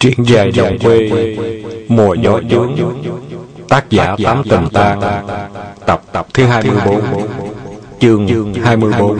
Truyện dài dòng quê Mùa gió chướng Tác giả Tám Tình Tang Tập tập thứ 24 Chương 24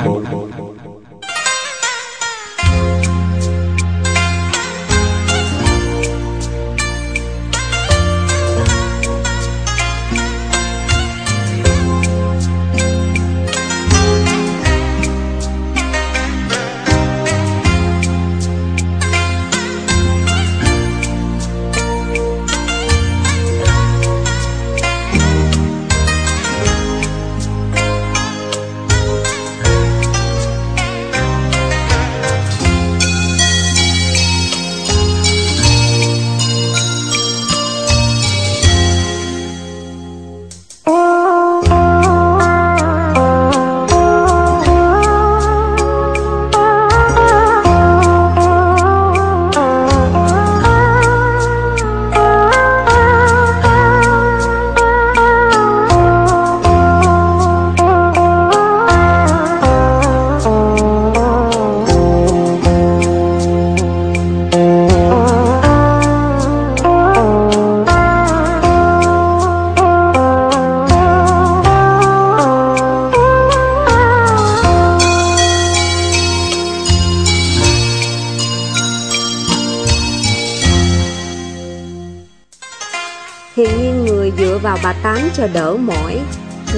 cho đỡ mỏi.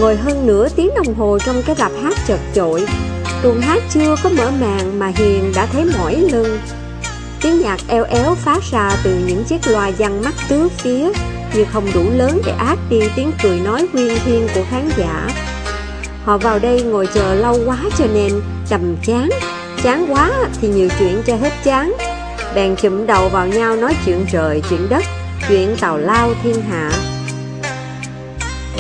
Ngồi hơn nửa tiếng đồng hồ trong cái rạp hát chật chội. Tuần hát chưa có mở màn mà Hiền đã thấy mỏi lưng. Tiếng nhạc eo éo phát ra từ những chiếc loa văng mắt tứ phía Nhưng không đủ lớn để át đi tiếng cười nói quyên thiên của khán giả. Họ vào đây ngồi chờ lâu quá cho nên trầm chán. Chán quá thì nhiều chuyện cho hết chán. Bèn chụm đầu vào nhau nói chuyện trời, chuyện đất chuyện tào lao thiên hạ.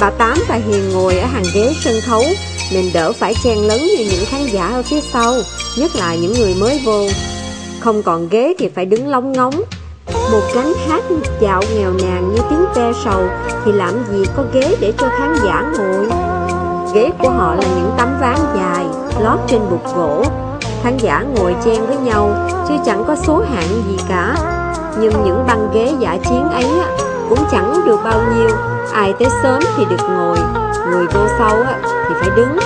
Bà Tám và Hiền ngồi ở hàng ghế sân khấu, Nên đỡ phải chen lấn như những khán giả ở phía sau, Nhất là những người mới vô. Không còn ghế thì phải đứng lóng ngóng. Một cánh hát dạo nghèo nàn như tiếng ve sầu Thì làm gì có ghế để cho khán giả ngồi? Ghế của họ là những tấm ván dài, Lót trên bục gỗ. Khán giả ngồi chen với nhau, Chứ chẳng có số hạng gì cả. Nhưng những băng ghế giả chiến ấy cũng chẳng được bao nhiêu. Ai tới sớm thì được ngồi. Người vô sau thì phải đứng.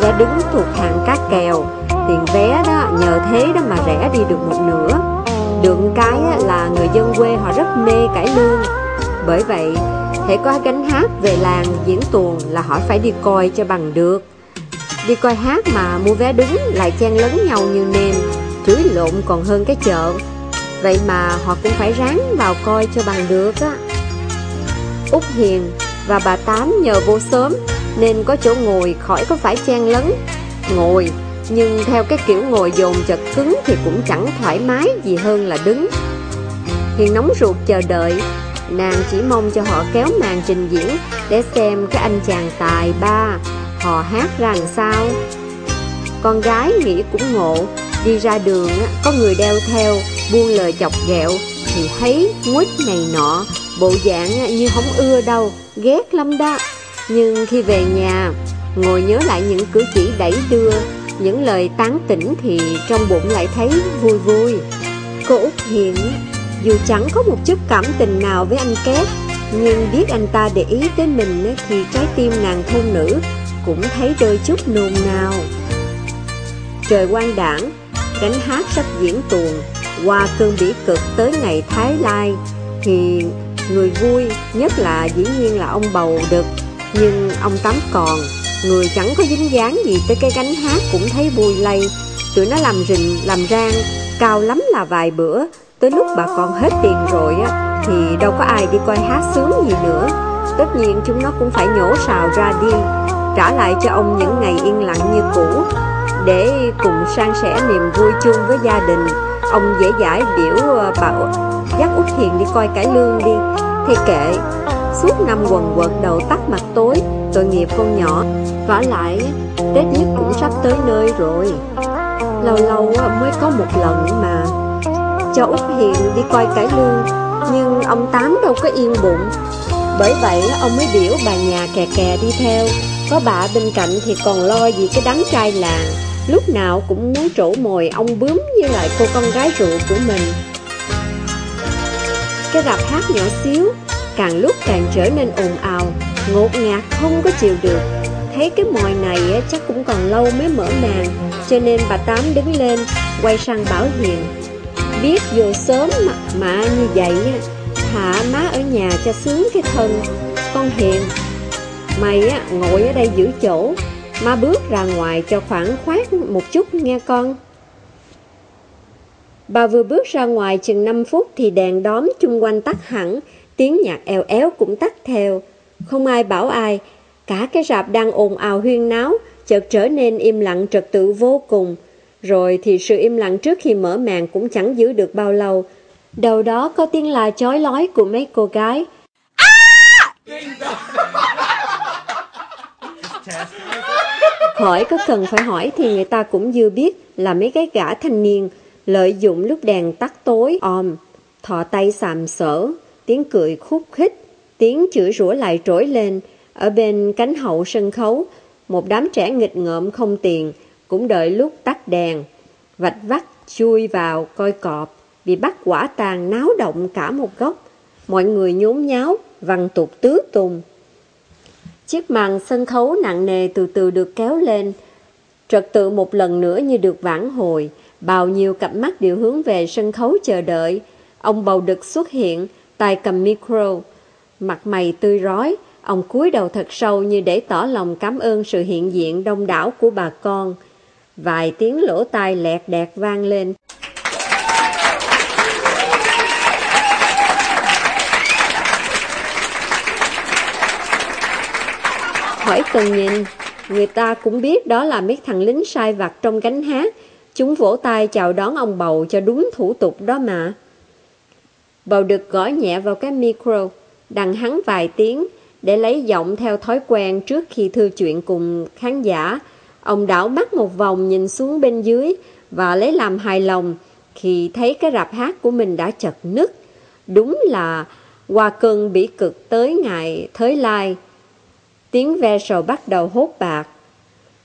Giá đứng thuộc hạng cát kèo. Tiền vé đó, nhờ thế đó mà rẻ đi được một nửa. Được cái là người dân quê họ rất mê cải lương. Bởi vậy thể có gánh hát về làng diễn tuồng là họ phải đi coi cho bằng được. Đi coi hát mà mua vé đứng lại chen lấn nhau như nêm Chửi lộn còn hơn cái chợ. Vậy mà họ cũng phải ráng vào coi cho bằng được á. Út Hiền và bà Tám nhờ vô sớm Nên có chỗ ngồi khỏi có phải chen lấn. Ngồi, Nhưng theo cái kiểu ngồi dồn chật cứng Thì cũng chẳng thoải mái gì hơn là đứng. Hiền nóng ruột chờ đợi, Nàng chỉ mong cho họ kéo màn trình diễn Để xem cái anh chàng tài ba, Họ hát ra làm sao. Con gái nghĩ cũng ngộ, Đi ra đường có người đeo theo, Buông lời chọc ghẹo Thì thấy nguýt này nọ Bộ dạng như không ưa đâu, Ghét lắm đó. Nhưng khi về nhà, Ngồi nhớ lại những cử chỉ đẩy đưa, Những lời tán tỉnh Thì trong bụng lại thấy vui vui. Cô Út Hiền, Dù chẳng có một chút cảm tình nào với anh Két, Nhưng biết anh ta để ý tới mình Thì trái tim nàng thôn nữ Cũng thấy đôi chút nôn nao. Trời quang đảng Gánh hát sắp diễn tuồng Qua cơn bỉ cực tới ngày Thái Lai, Thì người vui nhất là dĩ nhiên là ông bầu đực. Nhưng ông Tám còn Người chẳng có dính dáng gì tới cái gánh hát cũng thấy vui lây. Tụi nó làm rình, làm rang Cao lắm là vài bữa. Tới lúc bà con hết tiền rồi á Thì đâu có ai đi coi hát sướng gì nữa. Tất nhiên chúng nó cũng phải nhổ sào ra đi Trả lại cho ông những ngày yên lặng như cũ để cùng san sẻ niềm vui chung với gia đình. Ông dễ dãi biểu ờ, bảo dắt Út Hiền đi coi cải lương đi. Thì kệ, Suốt năm quần quật đầu tắt mặt tối, Tội nghiệp con nhỏ, vả lại, Tết nhất cũng sắp tới nơi rồi. Lâu lâu ờ, mới có một lần mà Cho Út Hiền đi coi cải lương, Nhưng ông Tám đâu có yên bụng. Bởi vậy, ông mới biểu bà nhà kè kè đi theo, Có bà bên cạnh thì còn lo gì cái đám trai làng. Lúc nào cũng muốn trổ mồi ông bướm như lại cô con gái rượu của mình. Cái rạp hát nhỏ xíu Càng lúc càng trở nên ồn ào Ngột ngạt không có chịu được. Thấy cái mồi này chắc cũng còn lâu mới mở màn Cho nên bà Tám đứng lên Quay sang Bảo Hiền. Biết vô sớm mà, mà như vậy Thả má ở nhà cho sướng cái thân. Con Hiền Mày á, ngồi ở đây giữ chỗ. Má bước ra ngoài cho khoảng khoát một chút nghe con Bà vừa bước ra ngoài chừng 5 phút thì đèn đóm chung quanh tắt hẳn, tiếng nhạc eo éo cũng tắt theo. Không ai bảo ai, cả cái rạp đang ồn ào huyên náo, chợt trở nên im lặng trật tự vô cùng. Rồi thì sự im lặng trước khi mở màn cũng chẳng giữ được bao lâu. Đầu đó có tiếng la chói lói của mấy cô gái. Hỏi có cần phải hỏi thì người ta cũng dư biết là mấy cái gã thanh niên lợi dụng lúc đèn tắt tối om, thọ tay sàm sỡ, tiếng cười khúc khích, tiếng chửi rủa lại trỗi lên. Ở bên cánh hậu sân khấu, một đám trẻ nghịch ngợm không tiền, cũng đợi lúc tắt đèn. Vạch vắt chui vào coi cọp, bị bắt quả tàn náo động cả một góc. Mọi người nhốn nháo, văng tục tứ tung. Chiếc màn sân khấu nặng nề từ từ được kéo lên, trật tự một lần nữa như được vãn hồi, Bao nhiêu cặp mắt đều hướng về sân khấu chờ đợi. Ông bầu đực xuất hiện, tay cầm micro. Mặt mày tươi rói, ông cúi đầu thật sâu như để tỏ lòng cảm ơn sự hiện diện đông đảo của bà con. Vài tiếng lỗ tai lẹt đẹt vang lên. Khỏi cần nhìn, người ta cũng biết đó là mấy thằng lính sai vặt trong gánh hát, Chúng vỗ tay chào đón ông bầu cho đúng thủ tục đó mà. Bầu được gõ nhẹ vào cái micro, đằng hắn vài tiếng để lấy giọng theo thói quen trước khi thư chuyện cùng khán giả. Ông đảo mắt một vòng nhìn xuống bên dưới và lấy làm hài lòng khi thấy cái rạp hát của mình đã chật nứt. Đúng là qua cơn bị cực tới ngày thới lai. Tiếng ve sầu bắt đầu hốt bạc.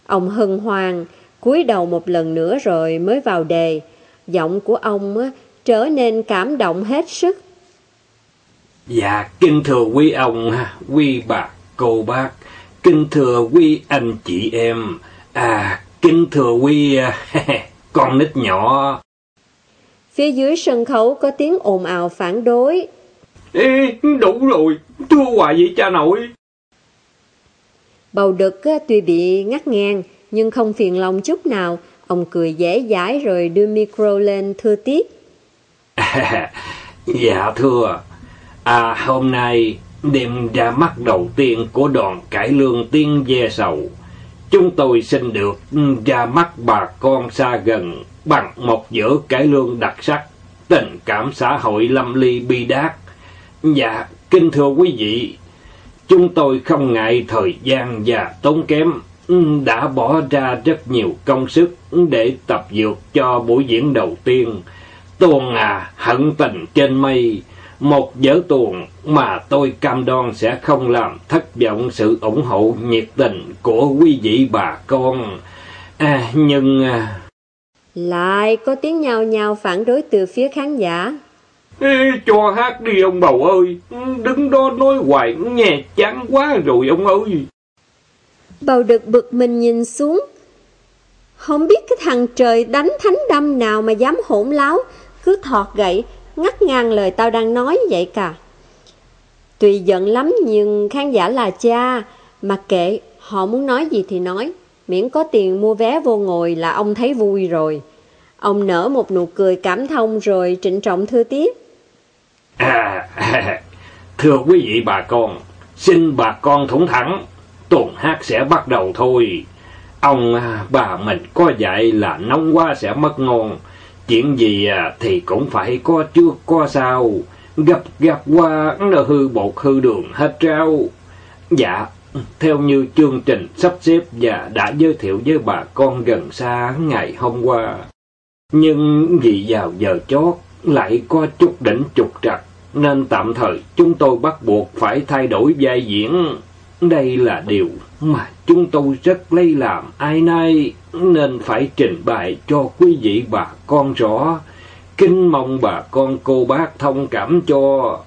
Ông hân hoàng cúi đầu một lần nữa rồi mới vào đề. Giọng của ông á, trở nên cảm động hết sức. Dạ, kinh thừa quý ông, quý bà, cô bác, kinh thừa quý anh chị em, à, kinh thừa quý con nít nhỏ. Phía dưới sân khấu có tiếng ồn ào phản đối. Ê, đủ rồi, thua hoài vậy cha nội. Bầu đực tuy bị ngắt ngang, nhưng không phiền lòng chút nào. Ông cười dễ dãi rồi đưa micro lên thưa tiếp. dạ thưa, à hôm nay đêm ra mắt đầu tiên của đoàn cải lương tiên ve sầu. Chúng tôi xin được ra mắt bà con xa gần bằng một giữa cải lương đặc sắc, tình cảm xã hội lâm ly bi đát. Dạ, kinh thưa quý vị, chúng tôi không ngại thời gian và tốn kém ừ, đã bỏ ra rất nhiều công sức để tập dược cho buổi diễn đầu tiên. Tuồng à, hận tình trên mây, một vở tuồng mà tôi cam đoan sẽ không làm thất vọng sự ủng hộ nhiệt tình của quý vị bà con. À, nhưng... À, Lại có tiếng nhao nhao phản đối từ phía khán giả. Ê, cho hát đi ông bầu ơi, ừ, đứng đó nói hoài nghe chán quá rồi ông ơi. Bầu đực bực mình nhìn xuống. Không biết cái thằng trời đánh thánh đâm nào mà dám hỗn láo, cứ thọt gậy, ngắt ngang lời tao đang nói vậy cả. Tùy giận lắm nhưng khán giả là cha, mà kệ, họ muốn nói gì thì nói, miễn có tiền mua vé vô ngồi là ông thấy vui rồi. Ông nở một nụ cười cảm thông rồi trịnh trọng thưa tiếp. À, thưa quý vị bà con, xin bà con thủng thẳng, tuần hát sẽ bắt đầu thôi. Ông à, bà mình có dạy là nóng quá sẽ mất ngon. Chuyện gì à, thì cũng phải có trước có sau. Gặp gặp qua nó hư bột hư đường hết trao. Dạ, theo như chương trình sắp xếp và đã giới thiệu với bà con gần xa ngày hôm qua. Nhưng vì vào giờ chót lại có chút đỉnh trục trặc nên tạm thời chúng tôi bắt buộc phải thay đổi vai diễn. Đây là điều mà chúng tôi rất lấy làm ai nay nên phải trình bày cho quý vị bà con rõ. Kính mong bà con cô bác thông cảm cho.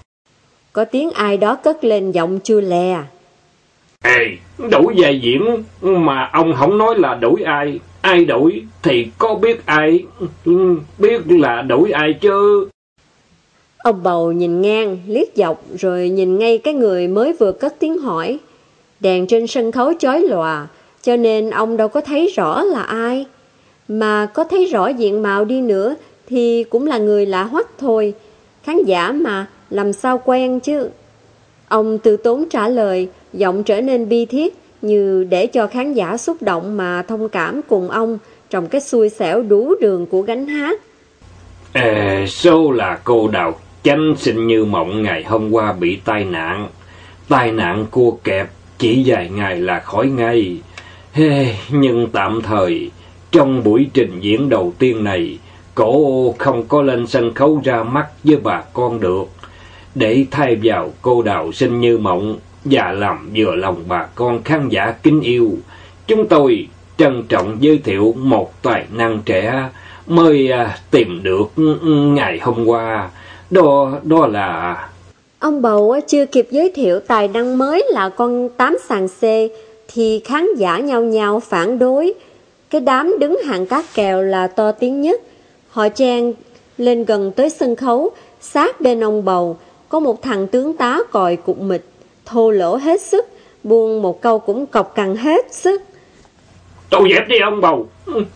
Có tiếng ai đó cất lên giọng chưa lè. Ê, đổi vai diễn mà ông không nói là đổi ai. Ai đổi thì có biết ai, ừ, biết là đổi ai chứ. Ông bầu nhìn ngang, liếc dọc rồi nhìn ngay cái người mới vừa cất tiếng hỏi. Đèn trên sân khấu chói lòa, cho nên ông đâu có thấy rõ là ai. Mà có thấy rõ diện mạo đi nữa thì cũng là người lạ hoắc thôi. Khán giả mà, làm sao quen chứ? Ông từ tốn trả lời, giọng trở nên bi thiết như để cho khán giả xúc động mà thông cảm cùng ông trong cái xui xẻo đú đường của gánh hát. À, sâu là cô Đào Chánh sinh như mộng ngày hôm qua bị tai nạn. Tai nạn cua kẹp, chỉ vài ngày là khỏi ngay. Hey, nhưng tạm thời, trong buổi trình diễn đầu tiên này, cổ không có lên sân khấu ra mắt với bà con được. Để thay vào cô đào sinh như mộng và làm vừa lòng bà con khán giả kính yêu, chúng tôi trân trọng giới thiệu một tài năng trẻ mới à, tìm được ngày hôm qua. Đó, đó là... Ông bầu chưa kịp giới thiệu tài năng mới là con tám sàn C thì khán giả nhau nhau phản đối. Cái đám đứng hàng các kèo là to tiếng nhất. Họ chen lên gần tới sân khấu, sát bên ông bầu, có một thằng tướng tá còi cục mịch, thô lỗ hết sức, buông một câu cũng cọc cằn hết sức. Tôi dẹp đi ông bầu,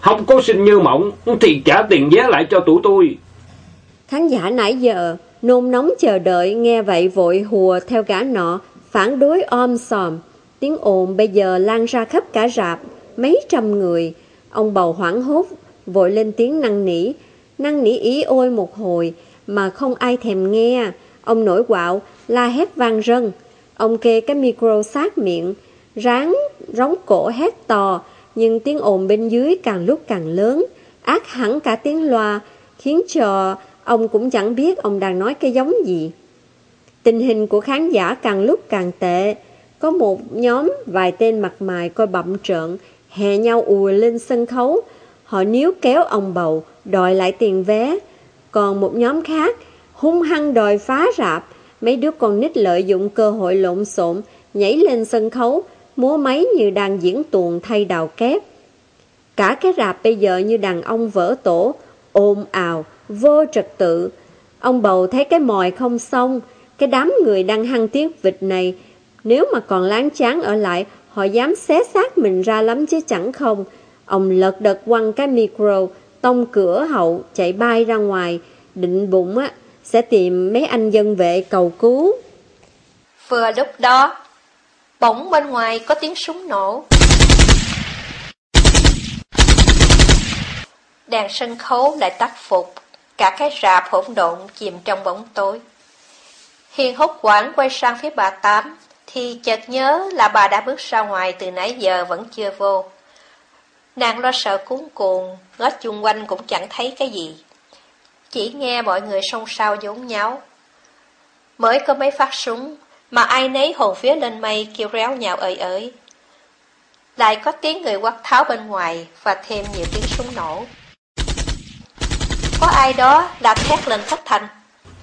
không có sinh như mộng thì trả tiền vé lại cho tụi tôi. Khán giả nãy giờ nôn nóng chờ đợi nghe vậy vội hùa theo gã nọ, phản đối om sòm. Tiếng ồn bây giờ lan ra khắp cả rạp, mấy trăm người. Ông bầu hoảng hốt, vội lên tiếng năn nỉ. Năn nỉ ý ôi một hồi, mà không ai thèm nghe. Ông nổi quạo, la hét vang rân. Ông kê cái micro sát miệng, ráng, rống cổ hét to, nhưng tiếng ồn bên dưới càng lúc càng lớn, ác hẳn cả tiếng loa, khiến cho ông cũng chẳng biết ông đang nói cái giống gì. Tình hình của khán giả càng lúc càng tệ, có một nhóm vài tên mặt mày coi bậm trợn, hè nhau ùa lên sân khấu, họ níu kéo ông bầu, đòi lại tiền vé. Còn một nhóm khác, hung hăng đòi phá rạp, mấy đứa con nít lợi dụng cơ hội lộn xộn, nhảy lên sân khấu, múa máy như đang diễn tuồng thay đào kép. Cả cái rạp bây giờ như đàn ông vỡ tổ, ồn ào, vô trật tự. Ông bầu thấy cái mòi không xong, cái đám người đang hăng tiếc vịt này, nếu mà còn láng chán ở lại, họ dám xé xác mình ra lắm chứ chẳng không. Ông lật đật quăng cái micro, tông cửa hậu, chạy bay ra ngoài, định bụng á, sẽ tìm mấy anh dân vệ cầu cứu. Vừa lúc đó, bỗng bên ngoài có tiếng súng nổ. Đèn sân khấu lại tắt phục, cả cái rạp hỗn độn chìm trong bóng tối. Hiền hốt quảng quay sang phía bà Tám, thì chợt nhớ là bà đã bước ra ngoài từ nãy giờ vẫn chưa vô. Nàng lo sợ cuốn cuồng, ngó chung quanh cũng chẳng thấy cái gì. Chỉ nghe mọi người xôn xao giống nhau. Mới có mấy phát súng, mà ai nấy hồn phía lên mây kêu réo nhào ơi ơi. Lại có tiếng người quát tháo bên ngoài và thêm nhiều tiếng súng nổ. Có ai đó đã thét lên thất thành.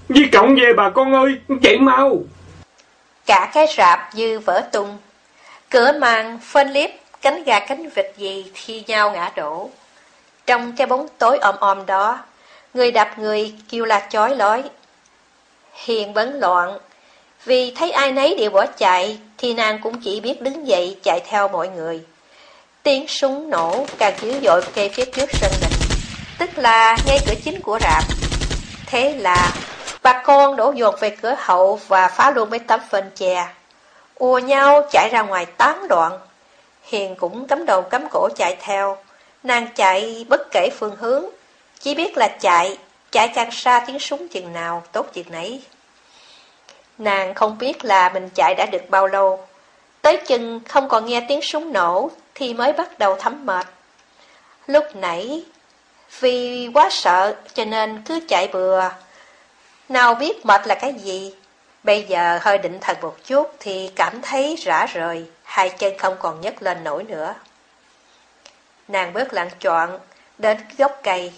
Di cộng về bà con ơi, chạy mau. Cả cái rạp như vỡ tung. Cửa màn, phên liếp, cánh gà cánh vịt gì thi nhau ngã đổ. Trong cái bóng tối om om đó, người đạp người kêu la chói lói. Hiền bấn loạn, vì thấy ai nấy đều bỏ chạy, thì nàng cũng chỉ biết đứng dậy chạy theo mọi người. Tiếng súng nổ càng dữ dội kê phía trước sân đình, tức là ngay cửa chính của rạp. Thế là bà con đổ dồn về cửa hậu và phá luôn mấy tấm phên chè. Ùa nhau chạy ra ngoài tán đoạn. Hiền cũng cắm đầu cắm cổ chạy theo. Nàng chạy bất kể phương hướng, chỉ biết là chạy, chạy càng xa tiếng súng chừng nào tốt chừng nấy. Nàng không biết là mình chạy đã được bao lâu. Tới chừng không còn nghe tiếng súng nổ thì mới bắt đầu thấm mệt. Lúc nãy, vì quá sợ cho nên cứ chạy bừa. Nào biết mệt là cái gì. Bây giờ hơi định thần một chút thì cảm thấy rã rời, hai chân không còn nhấc lên nổi nữa. Nàng bước lặng trọn, đến gốc cây.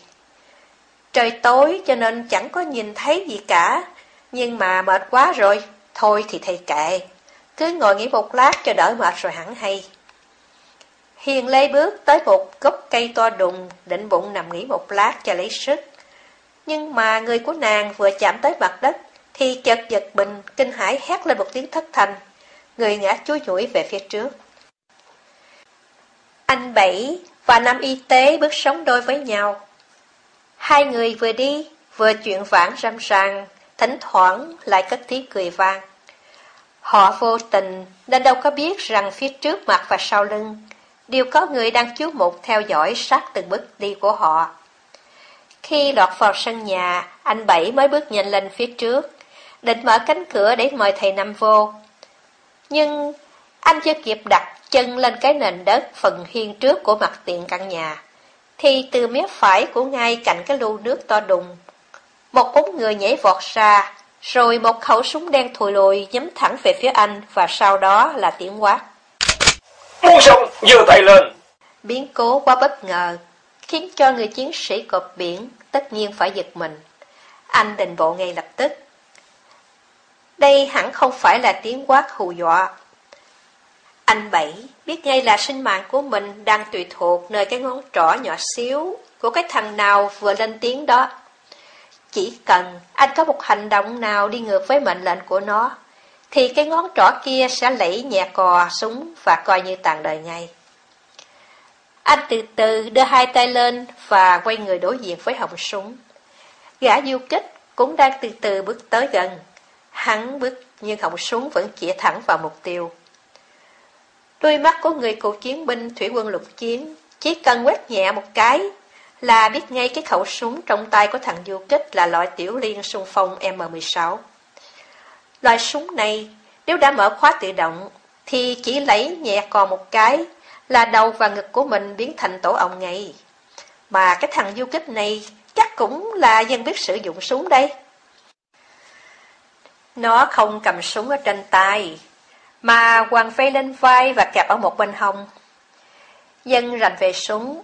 Trời tối cho nên chẳng có nhìn thấy gì cả, nhưng mà mệt quá rồi, thôi thì thầy kệ. Cứ ngồi nghỉ một lát cho đỡ mệt rồi hẳn hay. Hiền lê bước tới một gốc cây to đùng, định bụng nằm nghỉ một lát cho lấy sức. Nhưng mà người của nàng vừa chạm tới mặt đất, thì chợt giật mình, kinh hãi hét lên một tiếng thất thanh. Người ngã chuối nhủi về phía trước. Anh Bảy và Nam Y tế bước sống đôi với nhau. Hai người vừa đi, vừa chuyện vãng râm ràng, thỉnh thoảng lại cất tiếng cười vang. Họ vô tình nên đâu có biết rằng phía trước mặt và sau lưng đều có người đang chú mục theo dõi sát từng bước đi của họ. Khi lọt vào sân nhà, anh Bảy mới bước nhanh lên phía trước, định mở cánh cửa để mời thầy Năm vô. Nhưng anh chưa kịp đặt chân lên cái nền đất phần hiên trước của mặt tiền căn nhà, thì từ mé phải của ngay cạnh cái lu nước to đùng, một bóng người nhảy vọt ra, rồi một khẩu súng đen thùi lùi nhắm thẳng về phía anh và sau đó là tiếng quát. Muốn sống, giơ tay lên! Biến cố quá bất ngờ, khiến cho người chiến sĩ cọp biển tất nhiên phải giật mình. Anh định bộ ngay lập tức. Đây hẳn không phải là tiếng quát hù dọa. Anh Bảy biết ngay là sinh mạng của mình đang tùy thuộc nơi cái ngón trỏ nhỏ xíu của cái thằng nào vừa lên tiếng đó. Chỉ cần anh có một hành động nào đi ngược với mệnh lệnh của nó, thì cái ngón trỏ kia sẽ lẫy nhẹ cò súng và coi như tàn đời ngay. Anh từ từ đưa hai tay lên và quay người đối diện với họng súng. Gã du kích cũng đang từ từ bước tới gần. Hắn bước nhưng họng súng vẫn chỉ thẳng vào mục tiêu. Đôi mắt của người cựu chiến binh thủy quân lục chiến chỉ cần quét nhẹ một cái là biết ngay cái khẩu súng trong tay của thằng du kích là loại tiểu liên xung phong M16. Loại súng này nếu đã mở khóa tự động thì chỉ lấy nhẹ còn một cái là đầu và ngực của mình biến thành tổ ong ngay. Mà cái thằng du kích này chắc cũng là dân biết sử dụng súng đây. Nó không cầm súng ở trên tay, mà quàng vây lên vai và kẹp ở một bên hông. Dân rành về súng,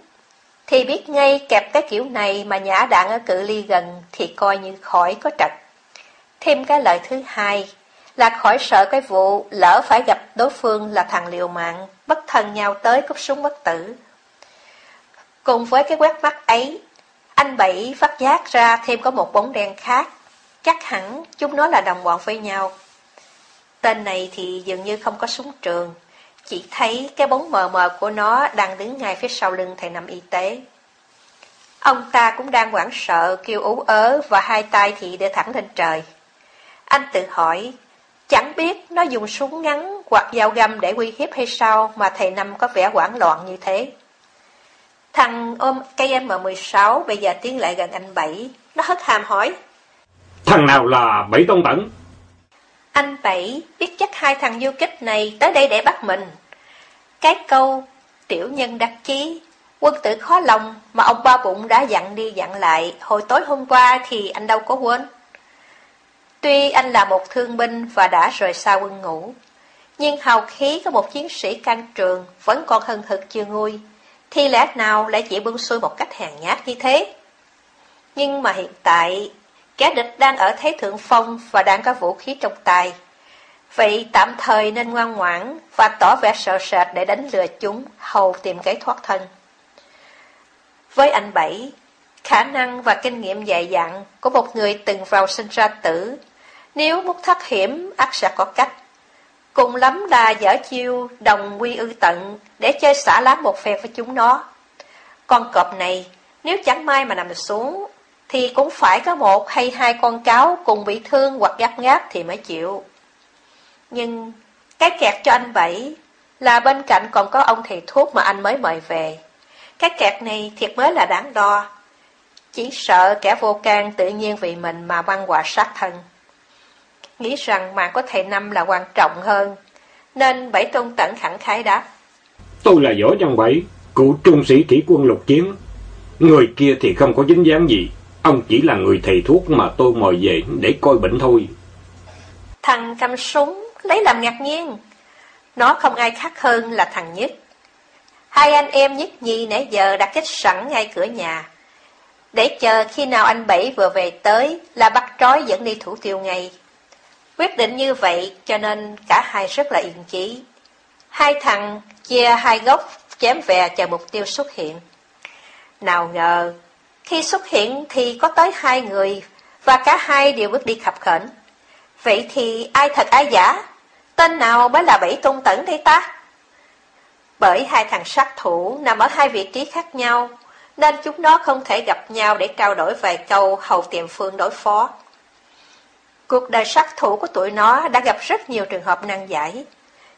thì biết ngay kẹp cái kiểu này mà nhả đạn ở cự ly gần thì coi như khỏi có trật. Thêm cái lợi thứ hai là khỏi sợ cái vụ lỡ phải gặp đối phương là thằng liều mạng, bất thần nhau tới cúp súng bất tử. Cùng với cái quét mắt ấy, anh Bảy phát giác ra thêm có một bóng đen khác, chắc hẳn chúng nó là đồng bọn với nhau. Tên này thì dường như không có súng trường, chỉ thấy cái bóng mờ mờ của nó đang đứng ngay phía sau lưng thầy nằm y tế. Ông ta cũng đang hoảng sợ, kêu ú ớ và hai tay thì đưa thẳng lên trời. Anh tự hỏi, chẳng biết nó dùng súng ngắn hoặc dao găm để uy hiếp hay sao mà thầy Năm có vẻ hoảng loạn như thế. Thằng ôm cây M16 bây giờ tiến lại gần anh Bảy, nó hất hàm hỏi. Thằng nào là Bảy Tông Tẩn? Anh Bảy biết chắc hai thằng du kích này tới đây để bắt mình. Cái câu tiểu nhân đắc chí, quân tử khó lòng mà ông ba bụng đã dặn đi dặn lại hồi tối hôm qua thì anh đâu có quên. Tuy anh là một thương binh và đã rời xa quân ngũ, nhưng hào khí của một chiến sĩ can trường vẫn còn hân hực chưa nguôi, thì lẽ nào lại chỉ bưng xuôi một cách hèn nhát như thế? Nhưng mà hiện tại, kẻ địch đang ở thế thượng phong và đang có vũ khí trong tay. Vậy tạm thời nên ngoan ngoãn và tỏ vẻ sợ sệt để đánh lừa chúng, hầu tìm cái thoát thân. Với anh Bảy, khả năng và kinh nghiệm dày dặn của một người từng vào sinh ra tử, nếu muốn thoát hiểm, ắt sẽ có cách. Cùng lắm là dở chiêu đồng quy ư tận để chơi xả lá một phe với chúng nó. Con cọp này, nếu chẳng may mà nằm xuống, thì cũng phải có một hay hai con cáo cùng bị thương hoặc gắp ngáp thì mới chịu. Nhưng cái kẹt cho anh Bảy là bên cạnh còn có ông thầy thuốc mà anh mới mời về. Cái kẹt này thiệt mới là đáng đo. Chỉ sợ kẻ vô can tự nhiên vì mình mà băng quả sát thân. Nghĩ rằng mạng có thầy Năm là quan trọng hơn, nên Bảy Tôn Tẩn khẳng khái đáp. Tôi là Võ Văn Bảy, cựu trung sĩ kỷ quân lục chiến. Người kia thì không có dính dáng gì, ông chỉ là người thầy thuốc mà tôi mời về để coi bệnh thôi. Thằng cầm súng lấy làm ngạc nhiên. Nó không ai khác hơn là thằng Nhất. Hai anh em Nhất Nhi nãy giờ đã kết sẵn ngay cửa nhà. để chờ khi nào anh Bảy vừa về tới là bắt trói dẫn đi thủ tiêu ngay. Quyết định như vậy cho nên cả hai rất là yên chí. Hai thằng chia hai góc chém về chờ mục tiêu xuất hiện. Nào ngờ, khi xuất hiện thì có tới hai người và cả hai đều bước đi khập khẩn. Vậy thì ai thật ai giả? Tên nào mới là Bảy Tôn Tẩn đây ta? Bởi hai thằng sát thủ nằm ở hai vị trí khác nhau, nên chúng nó không thể gặp nhau để trao đổi vài câu hầu tiệm phương đối phó. Cuộc đời sát thủ của tụi nó đã gặp rất nhiều trường hợp năng giải,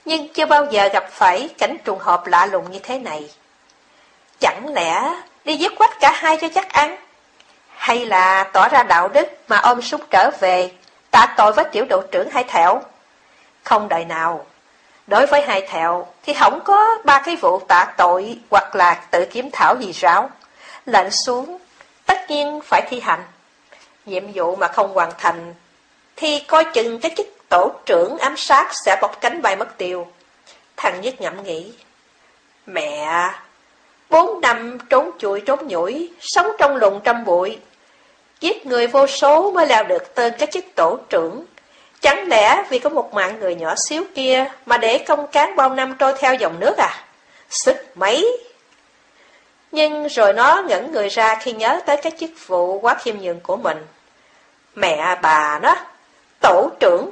nhưng chưa bao giờ gặp phải cảnh trùng hợp lạ lùng như thế này. Chẳng lẽ đi giết quách cả hai cho chắc ăn? Hay là tỏ ra đạo đức mà ôm súng trở về, tạ tội với tiểu đội trưởng hai thẹo? Không đời nào. Đối với hai thẹo thì không có ba cái vụ tạ tội hoặc là tự kiếm thảo gì ráo. Lệnh xuống, tất nhiên phải thi hành. Nhiệm vụ mà không hoàn thành thì coi chừng cái chức tổ trưởng ám sát sẽ bọc cánh bay mất tiêu. Thằng nhất ngẫm nghĩ. Mẹ, bốn năm trốn chuỗi trốn nhủi, sống trong lùng trăm bụi. Giết người vô số mới làm được tên cái chức tổ trưởng. Chẳng lẽ vì có một mạng người nhỏ xíu kia mà để công cán bao năm trôi theo dòng nước à? Sức mấy! Nhưng rồi nó ngẩn người ra khi nhớ tới cái chức vụ quá khiêm nhường của mình. Mẹ bà nó, tổ trưởng,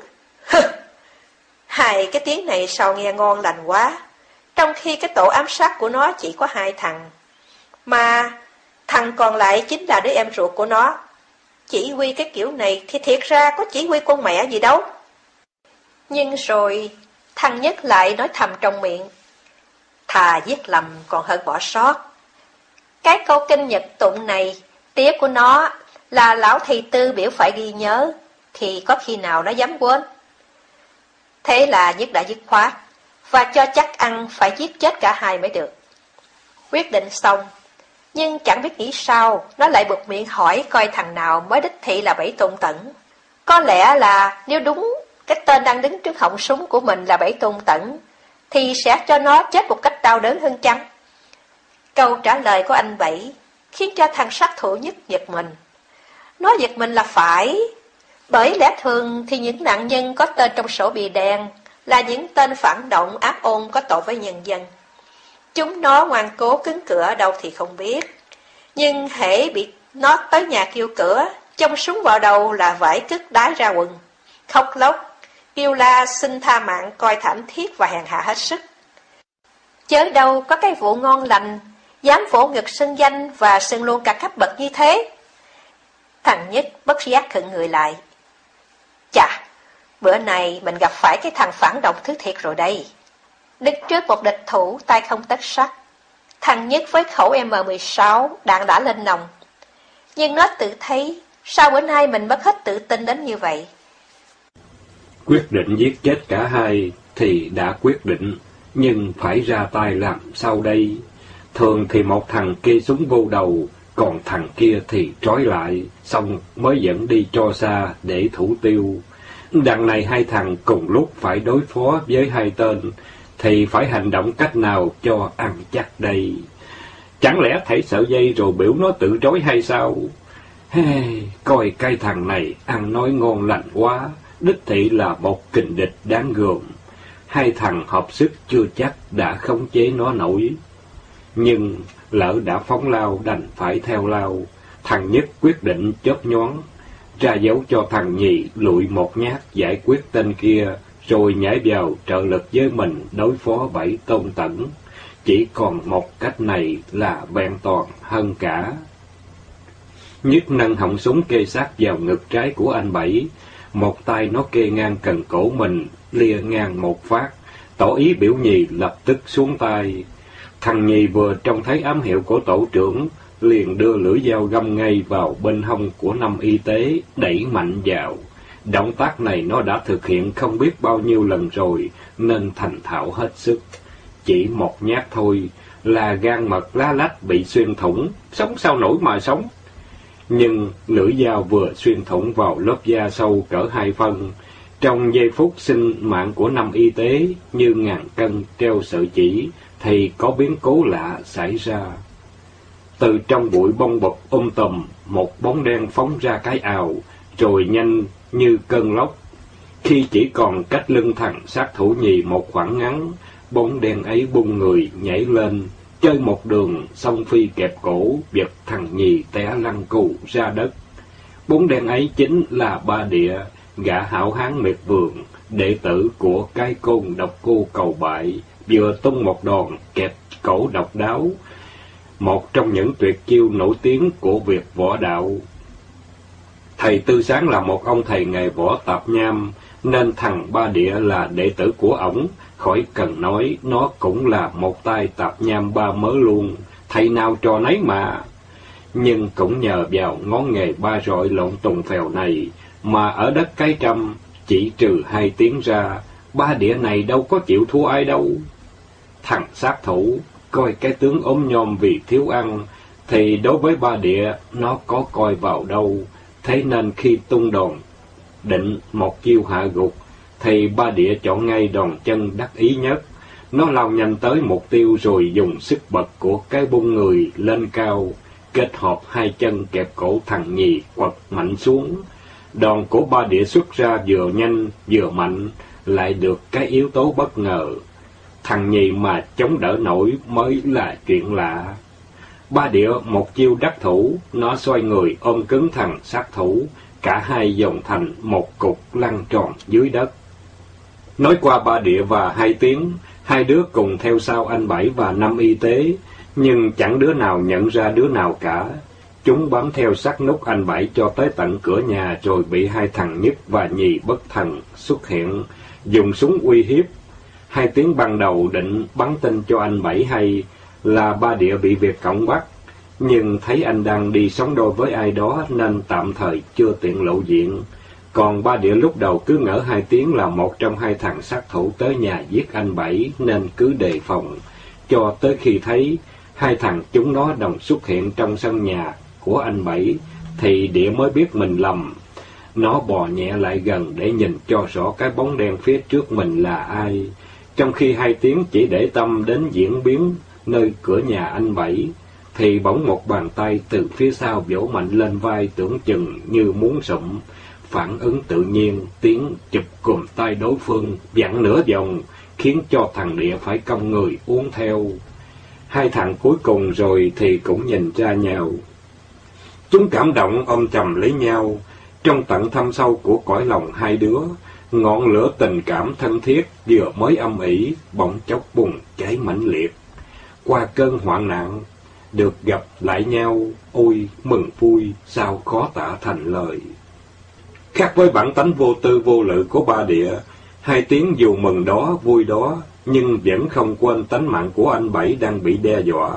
Hai cái tiếng này sao nghe ngon lành quá, trong khi cái tổ ám sát của nó chỉ có hai thằng. Mà thằng còn lại chính là đứa em ruột của nó. Chỉ huy cái kiểu này thì thiệt ra có chỉ huy con mẹ gì đâu. Nhưng rồi, thằng nhất lại nói thầm trong miệng. Thà giết lầm còn hơn bỏ sót. Cái câu kinh nhật tụng này, tía của nó là lão thầy tư biểu phải ghi nhớ, thì có khi nào nó dám quên. Thế là nhất đã dứt khoát, và cho chắc ăn phải giết chết cả hai mới được. Quyết định xong, nhưng chẳng biết nghĩ sao, nó lại buộc miệng hỏi coi thằng nào mới đích thị là Bảy Tôn Tẩn. Có lẽ là nếu đúng cái tên đang đứng trước họng súng của mình là Bảy Tôn Tẩn, thì sẽ cho nó chết một cách đau đớn hơn chăng? Câu trả lời của anh Bảy khiến cho thằng sát thủ nhất giật mình. Nó giật mình là phải, bởi lẽ thường thì những nạn nhân có tên trong sổ bị đen là những tên phản động ác ôn có tội với nhân dân. Chúng nó ngoan cố cứng cửa đâu thì không biết. Nhưng hễ bị nó tới nhà kêu cửa, trong súng vào đầu là vải cứt đái ra quần. Khóc lóc, kêu la xin tha mạng coi thảm thiết và hèn hạ hết sức. Chớ đâu có cái vụ ngon lành, dám phổ ngực xưng danh và xưng luôn cả cấp bậc như thế. Thằng nhất bất giác khựng người lại. Chà, bữa này mình gặp phải cái thằng phản động thứ thiệt rồi đây. Đứng trước một địch thủ tay không tất sắt. Thằng nhất với khẩu M16 đạn đã lên nòng. Nhưng nó tự thấy sao bữa nay mình mất hết tự tin đến như vậy. Quyết định giết chết cả hai thì đã quyết định, nhưng phải ra tay làm sao đây? Thường thì một thằng kia súng vô đầu, còn thằng kia thì trói lại, xong mới dẫn đi cho xa để thủ tiêu. Đằng này hai thằng cùng lúc phải đối phó với hai tên, thì phải hành động cách nào cho ăn chắc đây? Chẳng lẽ thấy sợ dây rồi biểu nó tự trói hay sao? Hey, coi cái thằng này ăn nói ngon lành quá, đích thị là một kình địch đáng gồm. Hai thằng hợp sức chưa chắc đã khống chế nó nổi. Nhưng lỡ đã phóng lao đành phải theo lao. Thằng nhất quyết định chớp nhoáng, ra dấu cho thằng nhị lụi một nhát giải quyết tên kia, rồi nhảy vào trợ lực với mình đối phó bảy tôn tẩn. Chỉ còn một cách này là bèn toàn hơn cả. Nhất nâng họng súng kê sát vào ngực trái của anh Bảy, một tay nó kê ngang cần cổ mình, lia ngang một phát, tỏ ý biểu nhì lập tức xuống tay. Thằng nhì vừa trông thấy ám hiệu của tổ trưởng, liền đưa lưỡi dao găm ngay vào bên hông của năm y tế, đẩy mạnh vào. Động tác này nó đã thực hiện không biết bao nhiêu lần rồi, nên thành thạo hết sức. Chỉ một nhát thôi, là gan mật lá lách bị xuyên thủng, sống sao nổi mà sống. Nhưng lưỡi dao vừa xuyên thủng vào lớp da sâu cỡ hai phân, trong giây phút sinh mạng của năm y tế như ngàn cân treo sợi chỉ, thì có biến cố lạ xảy ra. Từ trong bụi bông bột um tùm, một bóng đen phóng ra cái ào, rồi nhanh như cơn lốc. Khi chỉ còn cách lưng thằng sát thủ nhì một khoảng ngắn, bóng đen ấy bung người nhảy lên, chơi một đường, song phi kẹp cổ, giật thằng nhì té lăn cù ra đất. Bóng đen ấy chính là ba địa, gã hảo hán miệt vườn, đệ tử của cái côn độc cô cầu bại, vừa tung một đòn kẹp cổ độc đáo, một trong những tuyệt chiêu nổi tiếng của việc võ đạo. Thầy Tư Sáng là một ông thầy nghề võ tạp nham, nên thằng Ba Địa là đệ tử của ổng, khỏi cần nói, nó cũng là một tay tạp nham ba mớ luôn, thầy nào trò nấy mà. Nhưng cũng nhờ vào ngón nghề ba rọi lộn tùng phèo này, mà ở đất cái trăm, chỉ trừ hai tiếng ra, ba địa này đâu có chịu thua ai đâu. Thằng sát thủ, coi cái tướng ốm nhom vì thiếu ăn, thì đối với ba địa, nó có coi vào đâu. Thế nên khi tung đòn, định một chiêu hạ gục, thì ba địa chọn ngay đòn chân đắc ý nhất. Nó lao nhanh tới mục tiêu rồi dùng sức bật của cái bung người lên cao, kết hợp hai chân kẹp cổ thằng nhì quật mạnh xuống. Đòn của ba địa xuất ra vừa nhanh vừa mạnh, lại được cái yếu tố bất ngờ. Thằng nhì mà chống đỡ nổi mới là chuyện lạ. Ba địa một chiêu đắc thủ, nó xoay người ôm cứng thằng sát thủ, cả hai dòng thành một cục lăn tròn dưới đất. Nói qua ba địa và hai tiếng, hai đứa cùng theo sau anh Bảy và năm y tế, nhưng chẳng đứa nào nhận ra đứa nào cả. Chúng bám theo sát nút anh Bảy cho tới tận cửa nhà rồi bị hai thằng nhất và nhì bất thần xuất hiện, dùng súng uy hiếp. Hai tiếng ban đầu định bắn tin cho anh Bảy hay là ba địa bị Việt Cộng bắt, nhưng thấy anh đang đi sống đôi với ai đó nên tạm thời chưa tiện lộ diện. Còn ba địa lúc đầu cứ ngỡ hai tiếng là một trong hai thằng sát thủ tới nhà giết anh Bảy nên cứ đề phòng, cho tới khi thấy hai thằng chúng nó đồng xuất hiện trong sân nhà của anh Bảy, thì địa mới biết mình lầm. Nó bò nhẹ lại gần để nhìn cho rõ cái bóng đen phía trước mình là ai, trong khi hai tiếng chỉ để tâm đến diễn biến nơi cửa nhà anh Bảy, thì bỗng một bàn tay từ phía sau vỗ mạnh lên vai tưởng chừng như muốn sụm. Phản ứng tự nhiên, tiếng chụp cùm tay đối phương, vặn nửa vòng, khiến cho thằng địa phải cong người uống theo. Hai thằng cuối cùng rồi thì cũng nhìn ra nhau. Chúng cảm động ôm chầm lấy nhau, trong tận thâm sâu của cõi lòng hai đứa, ngọn lửa tình cảm thân thiết vừa mới âm ỉ, bỗng chốc bùng cháy mãnh liệt. Qua cơn hoạn nạn, được gặp lại nhau, ôi mừng vui, sao khó tả thành lời. Khác với bản tánh vô tư vô lự của ba địa, hai tiếng dù mừng đó, vui đó, nhưng vẫn không quên tánh mạng của anh Bảy đang bị đe dọa.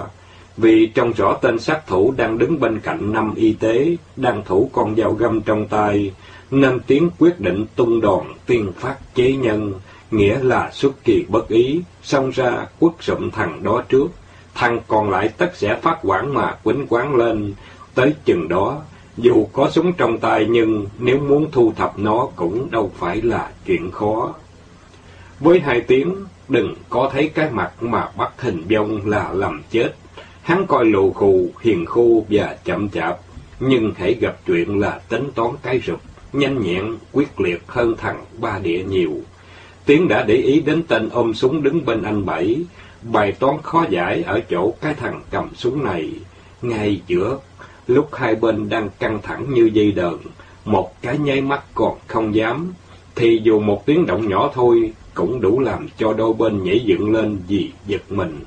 Vì trong rõ tên sát thủ đang đứng bên cạnh năm y tế, đang thủ con dao găm trong tay, nên tiếng quyết định tung đòn tiên phát chế nhân, nghĩa là xuất kỳ bất ý, xông ra quất sụm thằng đó trước. Thằng còn lại tất sẽ phát quản mà quýnh quán lên, tới chừng đó, dù có súng trong tay nhưng nếu muốn thu thập nó cũng đâu phải là chuyện khó. Với hai tiếng, đừng có thấy cái mặt mà bắt hình vong là làm chết. Hắn coi lù khù, hiền khu và chậm chạp, nhưng hãy gặp chuyện là tính toán cái rụp, nhanh nhẹn, quyết liệt hơn thằng ba địa nhiều. Tiến đã để ý đến tên ôm súng đứng bên anh Bảy, bài toán khó giải ở chỗ cái thằng cầm súng này. Ngay giữa, lúc hai bên đang căng thẳng như dây đờn, một cái nháy mắt còn không dám, thì dù một tiếng động nhỏ thôi, cũng đủ làm cho đôi bên nhảy dựng lên vì giật mình.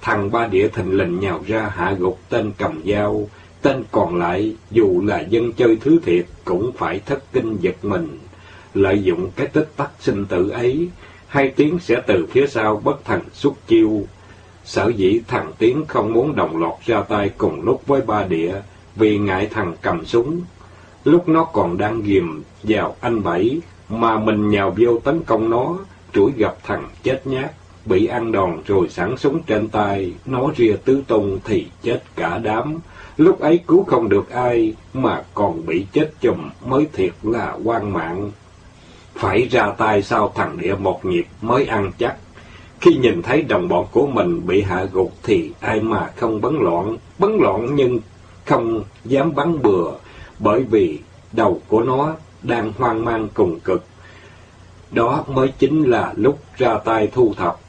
Thằng ba địa thình lình nhào ra hạ gục tên cầm dao, tên còn lại dù là dân chơi thứ thiệt cũng phải thất kinh giật mình. Lợi dụng cái tích tắc sinh tử ấy, hai tiếng sẽ từ phía sau bất thành xuất chiêu. Sở dĩ thằng Tiến không muốn đồng loạt ra tay cùng lúc với ba địa, vì ngại thằng cầm súng. Lúc nó còn đang ghim vào anh Bảy, mà mình nhào vô tấn công nó, chuỗi gặp thằng chết nhát, bị ăn đòn rồi sẵn súng trên tay, nó ria tứ tung thì chết cả đám. Lúc ấy cứu không được ai, mà còn bị chết chùm mới thiệt là quan mạng. Phải ra tay sau thằng địa một nhịp mới ăn chắc. Khi nhìn thấy đồng bọn của mình bị hạ gục thì ai mà không bấn loạn, bấn loạn nhưng không dám bắn bừa, bởi vì đầu của nó đang hoang mang cùng cực. Đó mới chính là lúc ra tay thu thập.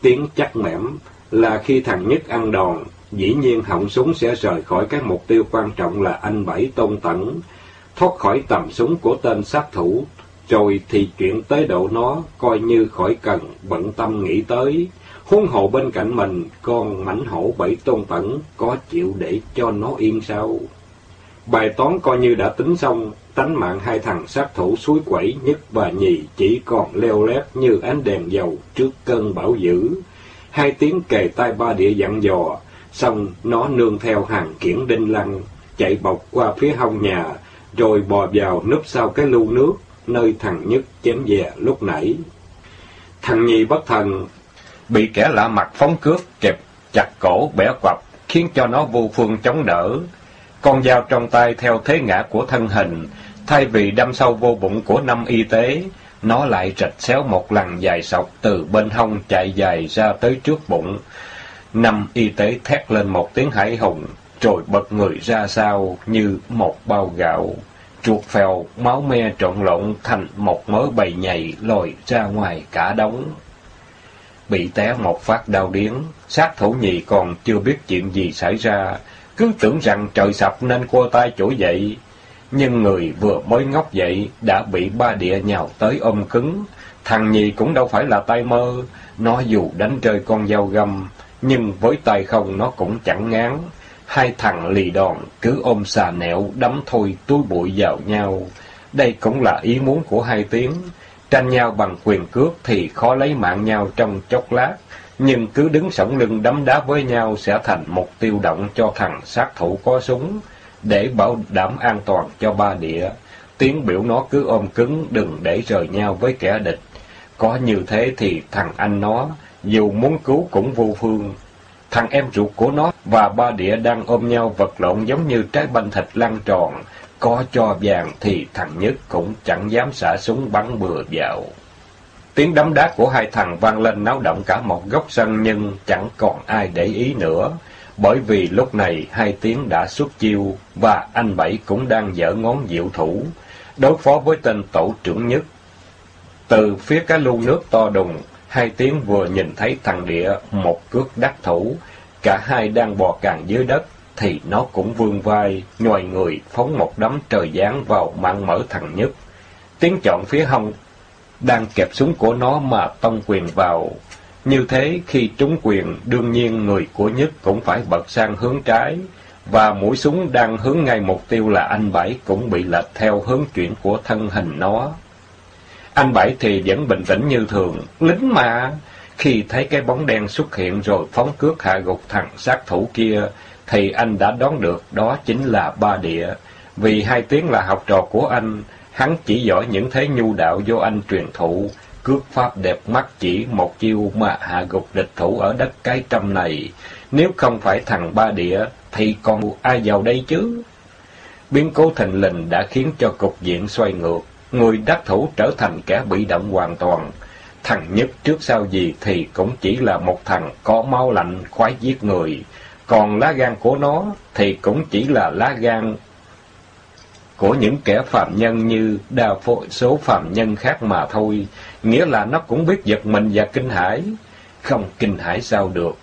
Tiếng chắc mẻm là khi thằng Nhất ăn đòn, dĩ nhiên họng súng sẽ rời khỏi cái mục tiêu quan trọng là anh Bảy Tôn Tẩn, thoát khỏi tầm súng của tên sát thủ, rồi thì chuyện tới độ nó coi như khỏi cần bận tâm nghĩ tới. Huống hồ bên cạnh mình, con mảnh hổ Bảy Tôn Tẩn có chịu để cho nó yên sao? Bài toán coi như đã tính xong, tánh mạng hai thằng sát thủ suối quẩy nhất và nhì chỉ còn leo lét như ánh đèn dầu trước cơn bão dữ. Hai tiếng kề tai ba địa dặn dò, xong nó nương theo hàng kiển đinh lăng, chạy bọc qua phía hông nhà, rồi bò vào núp sau cái lưu nước, nơi thằng nhất chém về lúc nãy. Thằng nhì bất thần, bị kẻ lạ mặt phóng cướp, kẹp chặt cổ bẻ quặp, khiến cho nó vô phương chống đỡ. Con dao trong tay theo thế ngã của thân hình, thay vì đâm sâu vô bụng của năm y tế, nó lại rạch xéo một lần dài sọc từ bên hông chạy dài ra tới trước bụng. Năm y tế thét lên một tiếng hải hùng, rồi bật người ra sau như một bao gạo. Chuột phèo, máu me trộn lộn thành một mớ bầy nhầy lòi ra ngoài cả đống. Bị té một phát đau điếng, sát thủ nhì còn chưa biết chuyện gì xảy ra, cứ tưởng rằng trời sập nên cua tay chỗ dậy. Nhưng người vừa mới ngóc dậy đã bị ba địa nhào tới ôm cứng. Thằng nhì cũng đâu phải là tay mơ, nó dù đánh rơi con dao găm, nhưng với tay không nó cũng chẳng ngán. Hai thằng lì đòn cứ ôm xà nẹo đấm thôi túi bụi vào nhau. Đây cũng là ý muốn của hai tiếng. Tranh nhau bằng quyền cước thì khó lấy mạng nhau trong chốc lát, nhưng cứ đứng sổng lưng đấm đá với nhau sẽ thành mục tiêu động cho thằng sát thủ có súng, để bảo đảm an toàn cho ba địa. Tiếng biểu nó cứ ôm cứng đừng để rời nhau với kẻ địch. Có như thế thì thằng anh nó, dù muốn cứu cũng vô phương. Thằng em ruột của nó và ba địa đang ôm nhau vật lộn giống như trái banh thịt lăn tròn. Có cho vàng thì thằng nhất cũng chẳng dám xả súng bắn bừa vào. Tiếng đấm đá của hai thằng vang lên náo động cả một góc sân nhưng chẳng còn ai để ý nữa. Bởi vì lúc này hai tiếng đã xuất chiêu và anh Bảy cũng đang dở ngón diệu thủ, đối phó với tên tổ trưởng nhất. Từ phía cái lu nước to đùng, hai tiếng vừa nhìn thấy thằng địa một cước đắc thủ, cả hai đang bò càng dưới đất, thì nó cũng vươn vai, nhòi người phóng một đấm trời giáng vào mạng mở thằng nhất. Tiếng chọn phía hông đang kẹp súng của nó mà tông quyền vào. Như thế, khi trúng quyền, đương nhiên người của nhất cũng phải bật sang hướng trái, và mũi súng đang hướng ngay mục tiêu là anh Bảy cũng bị lệch theo hướng chuyển của thân hình nó. Anh Bảy thì vẫn bình tĩnh như thường, lính mà. Khi thấy cái bóng đen xuất hiện rồi phóng cước hạ gục thằng sát thủ kia, thì anh đã đoán được đó chính là ba địa. Vì hai tiếng là học trò của anh, hắn chỉ giỏi những thế nhu đạo do anh truyền thụ, cước pháp đẹp mắt chỉ một chiêu mà hạ gục địch thủ ở đất cái trăm này. Nếu không phải thằng ba địa, thì còn ai vào đây chứ? Biến cố thình lình đã khiến cho cục diện xoay ngược, người đắc thủ trở thành kẻ bị động hoàn toàn. Thằng nhất trước sau gì thì cũng chỉ là một thằng có máu lạnh khoái giết người, còn lá gan của nó thì cũng chỉ là lá gan của những kẻ phạm nhân như đa số phạm nhân khác mà thôi, nghĩa là nó cũng biết giật mình và kinh hãi. Không kinh hãi sao được.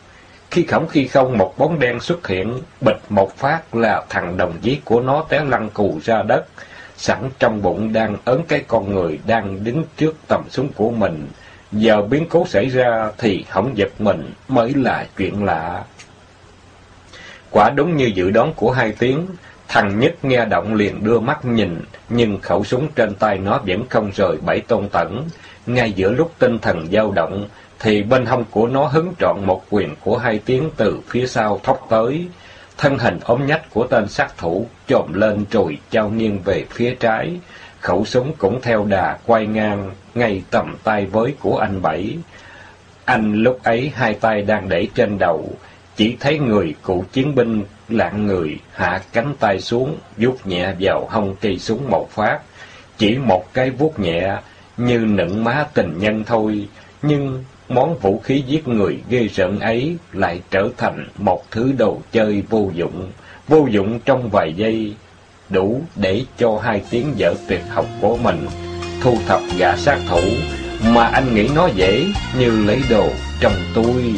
Khi khổng khi không một bóng đen xuất hiện, bịch một phát là thằng đồng chí của nó té lăn cù ra đất, sẵn trong bụng đang ấn cái con người đang đứng trước tầm súng của mình. Giờ biến cố xảy ra thì không giật mình mới là chuyện lạ. Quả đúng như dự đoán của hai tiếng, thằng nhất nghe động liền đưa mắt nhìn, nhưng khẩu súng trên tay nó vẫn không rời bảy tôn tẩn. Ngay giữa lúc tinh thần dao động, thì bên hông của nó hứng trọn một quyền của hai tiếng từ phía sau thốc tới. Thân hình ốm nhách của tên sát thủ chồm lên rồi trao nghiêng về phía trái. Khẩu súng cũng theo đà quay ngang, ngay tầm tay với của anh Bảy. Anh lúc ấy hai tay đang để trên đầu, chỉ thấy người cụ chiến binh lạng người, hạ cánh tay xuống, vuốt nhẹ vào hông cây súng một phát. Chỉ một cái vuốt nhẹ, như nựng má tình nhân thôi, nhưng món vũ khí giết người ghê rợn ấy lại trở thành một thứ đồ chơi vô dụng, vô dụng trong vài giây, đủ để cho hai tiếng dở tuyệt học của mình thu thập gã sát thủ, mà anh nghĩ nó dễ như lấy đồ trong túi.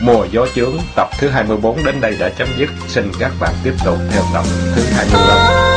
Mùa gió chướng tập thứ 24 đến đây đã chấm dứt. Xin các bạn tiếp tục theo tập thứ 25.